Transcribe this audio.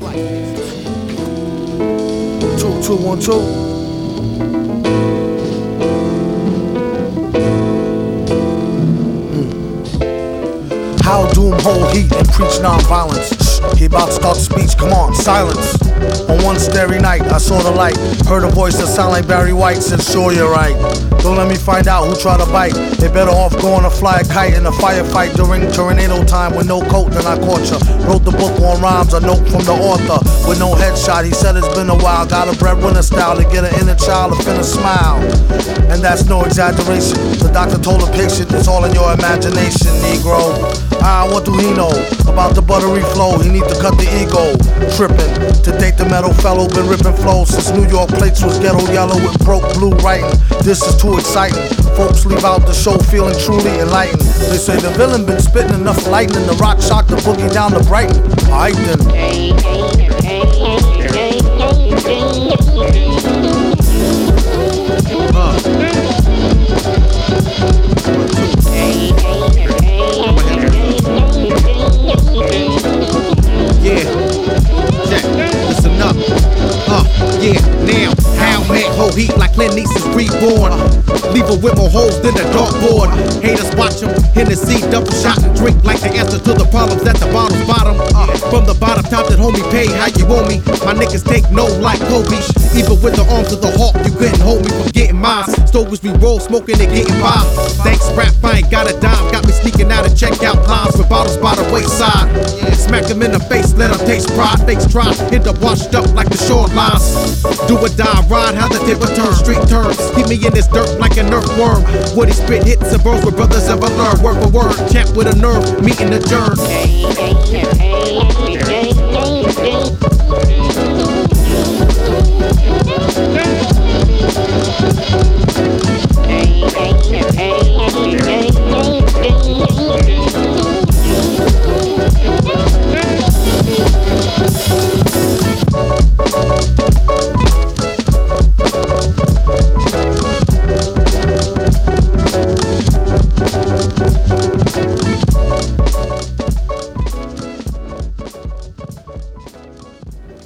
Two, two, one, two. Mm. How doom hold heat and preach non-violence. He about to start the speech. Come on, silence. On one starry night, I saw the light. Heard a voice that sound like Barry White. Said, sure you're right. Don't let me find out who tried to bite. They better off going to fly a kite in a firefight during tornado time with no coat. Then I caught ya. Wrote the book on rhymes, a note from the author with no headshot. He said it's been a while. Got a breadwinner style to get an inner child to finna smile. And that's no exaggeration. The doctor told the patient it's all in your imagination, Negro. Ah, what do he know about the buttery flow? He need to cut the ego. Tripping to date the metal fellow been ripping flow since New York plates was ghetto yellow with broke blue writing. This is too exciting. Folks leave out the show feeling truly enlightened. They say the villain been spitting enough lightning to rock shock the boogie down to Brighton. Alright then. Clint East's reborn. Leave her with more holes than a dartboard. Haters watch him, Hennessy double shot and drink like the answer to the problems at the bottom's bottom. Uh, from the bottom top that homie pay how you owe me. My niggas take no like Kobe. Even with the arms of the hawk, you couldn't hold me from getting mine. Stoves we roll, smoking and getting by. Thanks, rap, I ain't got a dime. Got me sneaking out of checkout bottles by the wayside. Smack them in the face, let them taste pride. Fakes try, end up washed up like the shorelines. Do or die, ride how the tip turn. Street turns, keep me in this dirt like an earthworm. Woody spit hits and burns where brothers ever learn. Word for word, champ with a nerve, meeting adjourned. Hey, hey, hey.